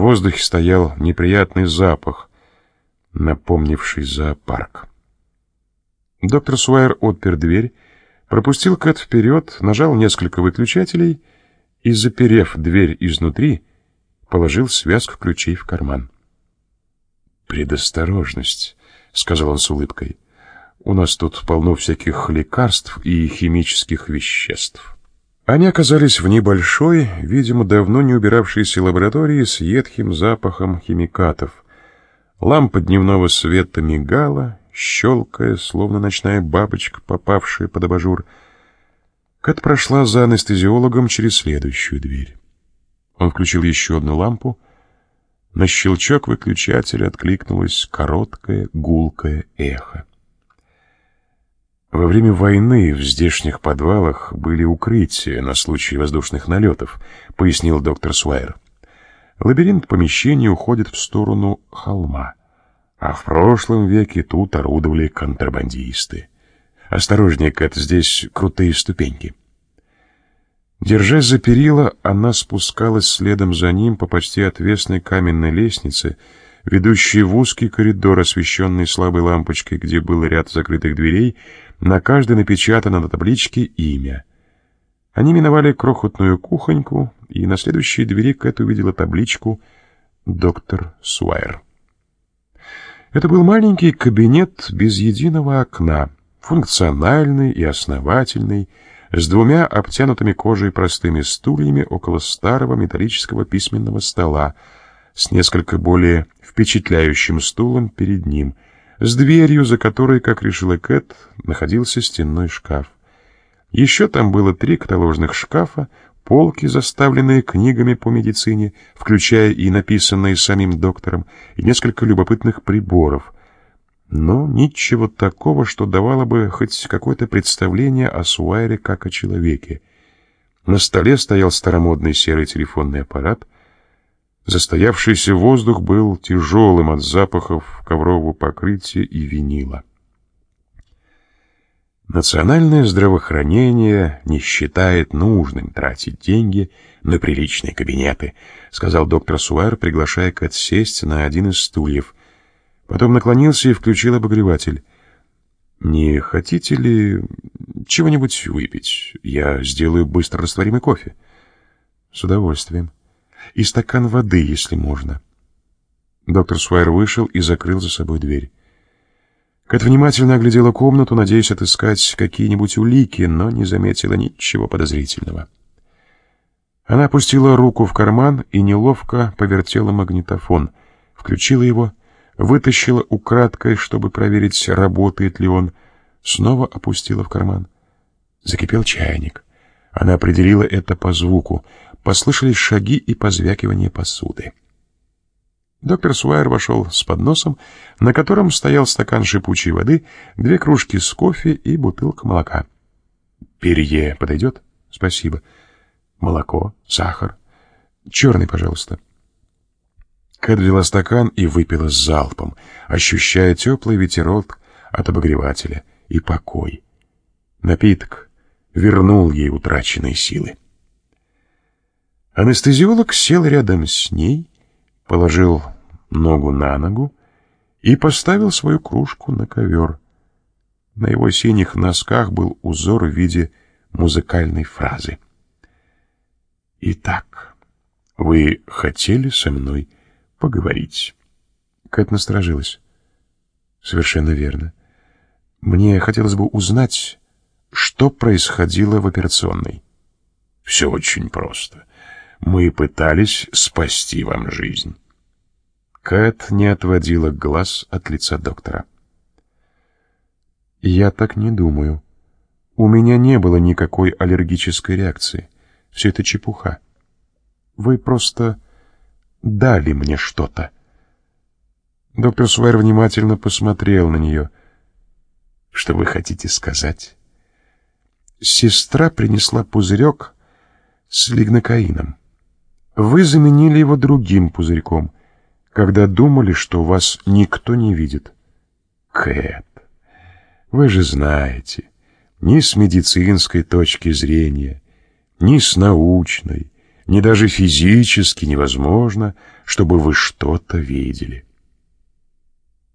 воздухе стоял неприятный запах, напомнивший зоопарк. Доктор Суайер отпер дверь, пропустил Кэт вперед, нажал несколько выключателей и, заперев дверь изнутри, положил связку ключей в карман. «Предосторожность», — сказал он с улыбкой. «У нас тут полно всяких лекарств и химических веществ». Они оказались в небольшой, видимо, давно не убиравшейся лаборатории с едким запахом химикатов. Лампа дневного света мигала, щелкая, словно ночная бабочка, попавшая под абажур. Кэт прошла за анестезиологом через следующую дверь. Он включил еще одну лампу. На щелчок выключателя откликнулось короткое гулкое эхо. Во время войны в здешних подвалах были укрытия на случай воздушных налетов, пояснил доктор Суайер. Лабиринт помещений уходит в сторону холма, а в прошлом веке тут орудовали контрабандисты. Осторожнее, Кэт, здесь крутые ступеньки. Держась за перила, она спускалась следом за ним по почти отвесной каменной лестнице, ведущей в узкий коридор, освещенный слабой лампочкой, где был ряд закрытых дверей, на каждой напечатано на табличке имя. Они миновали крохотную кухоньку, и на следующей двери Кэт увидела табличку «Доктор Суайер». Это был маленький кабинет без единого окна, функциональный и основательный, с двумя обтянутыми кожей простыми стульями около старого металлического письменного стола, с несколько более впечатляющим стулом перед ним, с дверью, за которой, как решила Кэт, находился стенной шкаф. Еще там было три каталожных шкафа, полки, заставленные книгами по медицине, включая и написанные самим доктором, и несколько любопытных приборов. Но ничего такого, что давало бы хоть какое-то представление о Суайре как о человеке. На столе стоял старомодный серый телефонный аппарат — Застоявшийся воздух был тяжелым от запахов коврового покрытия и винила. Национальное здравоохранение не считает нужным тратить деньги на приличные кабинеты, сказал доктор Суэр, приглашая Кэт сесть на один из стульев. Потом наклонился и включил обогреватель. «Не хотите ли чего-нибудь выпить? Я сделаю быстро растворимый кофе». «С удовольствием» и стакан воды, если можно. Доктор Суайер вышел и закрыл за собой дверь. Кэт внимательно оглядела комнату, надеясь отыскать какие-нибудь улики, но не заметила ничего подозрительного. Она опустила руку в карман и неловко повертела магнитофон, включила его, вытащила украдкой, чтобы проверить, работает ли он, снова опустила в карман. Закипел чайник. Она определила это по звуку послышались шаги и позвякивание посуды. Доктор Суайер вошел с подносом, на котором стоял стакан шипучей воды, две кружки с кофе и бутылка молока. «Перье подойдет?» «Спасибо. Молоко, сахар. Черный, пожалуйста». Кэт взяла стакан и выпила с залпом, ощущая теплый ветерок от обогревателя и покой. Напиток вернул ей утраченные силы. Анестезиолог сел рядом с ней, положил ногу на ногу и поставил свою кружку на ковер. На его синих носках был узор в виде музыкальной фразы. «Итак, вы хотели со мной поговорить?» Кэт насторожилась. «Совершенно верно. Мне хотелось бы узнать, что происходило в операционной». «Все очень просто. Мы пытались спасти вам жизнь. Кэт не отводила глаз от лица доктора. Я так не думаю. У меня не было никакой аллергической реакции. Все это чепуха. Вы просто дали мне что-то. Доктор Суэр внимательно посмотрел на нее. Что вы хотите сказать? Сестра принесла пузырек с лигнокаином. Вы заменили его другим пузырьком, когда думали, что вас никто не видит. Кэт, вы же знаете, ни с медицинской точки зрения, ни с научной, ни даже физически невозможно, чтобы вы что-то видели.